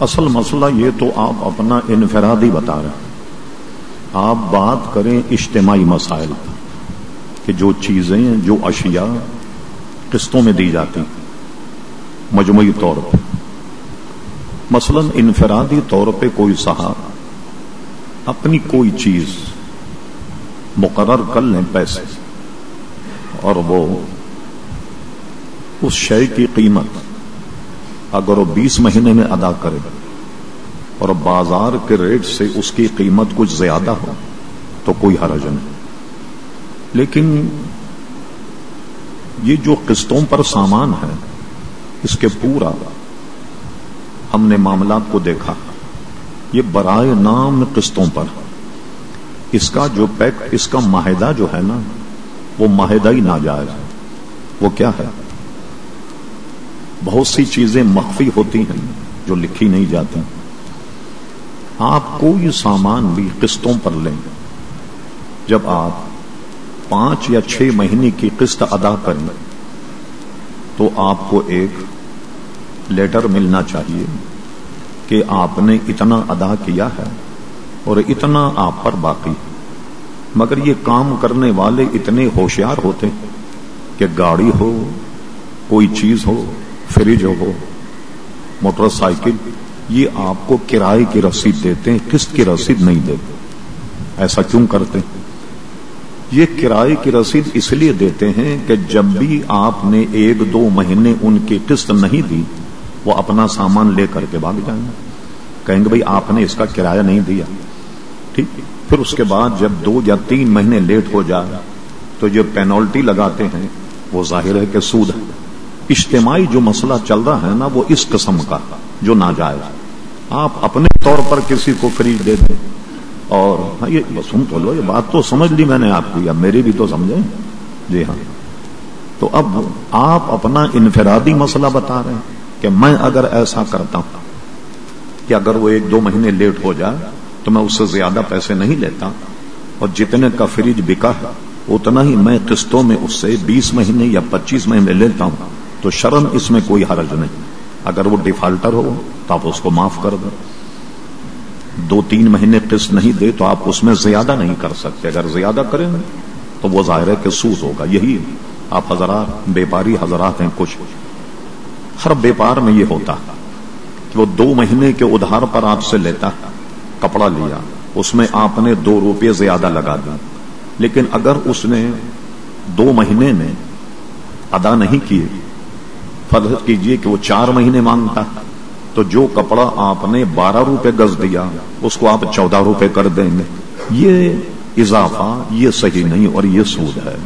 اصل مسئلہ یہ تو آپ اپنا انفرادی بتا رہے ہیں۔ آپ بات کریں اجتماعی مسائل کہ جو چیزیں جو اشیاء قسطوں میں دی جاتی مجموعی طور پہ مثلا انفرادی طور پہ کوئی صاحب اپنی کوئی چیز مقرر کر لیں پیسے اور وہ اس شے کی قیمت اگر وہ بیس مہینے میں ادا کرے اور بازار کے ریٹ سے اس کی قیمت کچھ زیادہ ہو، تو کوئی حرج نہیں۔ لیکن یہ جو قسطوں پر سامان ہے، اس کے پورا ہم نے معاملات کو دیکھا۔ یہ برائے نام قسطوں پر۔ اس کا جو پیک، اس کا معاہدہ جو ہے نا، وہ معاہدہ ہی ناجائز وہ کیا ہے؟ بہت سی چیزیں مخفی ہوتی ہیں جو لکھی نہیں جاتی۔ آپ کوئی سامان بھی قسطوں پر لیں۔ جب آپ پانچ یا چھ مہینے کی قسط ادا کریں، تو آپ کو ایک لیٹر ملنا چاہیے کہ آپ نے اتنا ادا کیا ہے اور اتنا آپ پر باقی مگر یہ کام کرنے والے اتنے ہوشیار ہوتے کہ گاڑی ہو، کوئی چیز ہو فریج ہو موٹر سائیکل، یہ آپ کو کرائے کی رسید دیتے ہیں، قسط کی رسید نہیں دیتے۔ ایسا کیوں کرتے یہ کرائے کی رسید اس لیے دیتے ہیں کہ جب بھی آپ نے ایک دو مہینے ان کی قسط نہیں دی، وہ اپنا سامان لے کر کے بھاگ جائیں۔ گے کہیں گے بھائی، آپ نے اس کا کرایہ نہیں دیا۔ ٹھیک۔ پھر اس کے بعد جب دو یا تین مہینے لیٹ ہو جائے، تو جو پینالٹی لگاتے ہیں، وہ ظاہر ہے کہ سود ہے۔ اجتماعی جو مسئلہ چل رہا ہے نا، وہ اس قسم کا، جو ناجائز آپ اپنے طور پر کسی کو فریج دے دیں۔ اور ہاں، یہ سن تو لو، یہ بات تو سمجھ لی میں نے آپ کی۔ یا میری بھی تو سمجھے جی ہاں۔ تو اب آپ اپنا انفرادی مسئلہ بتا رہے ہیں کہ میں اگر ایسا کرتا ہوں کہ اگر وہ ایک دو مہینے لیٹ ہو جائے، تو میں اس سے زیادہ پیسے نہیں لیتا۔ اور جتنے کا فریج بکا ہے، اتنا ہی میں قسطوں میں اس سے بیس مہینے یا پچیس مہینے لیتا ہوں۔ تو شرم اس میں کوئی حرج نہیں۔ اگر وہ ڈیفالٹر ہو، تو آپ اس کو معاف کر دیں۔ دو تین مہینے قسط نہیں دے تو آپ اس میں زیادہ نہیں کر سکتے۔ اگر زیادہ کریں تو وہ ظاہر ہے کہ سوز ہوگا۔ یہی آپ حضرات بیپاری حضرات ہیں، کچھ۔ ہر بیپار میں یہ ہوتا کہ وہ دو مہینے کے ادھار پر آپ سے لیتا کپڑا لیا۔ اس میں آپ نے دو روپے زیادہ لگا دیا لیکن اگر اس نے دو مہینے میں ادا نہیں کیے فرض کیجیے کہ وہ چار مہینے مانگتا تو جو کپڑا آپ نے بارہ روپے گز دیا، اس کو آپ چودہ روپے کر دیں گے۔ یہ اضافہ یہ صحیح نہیں اور یہ سود ہے۔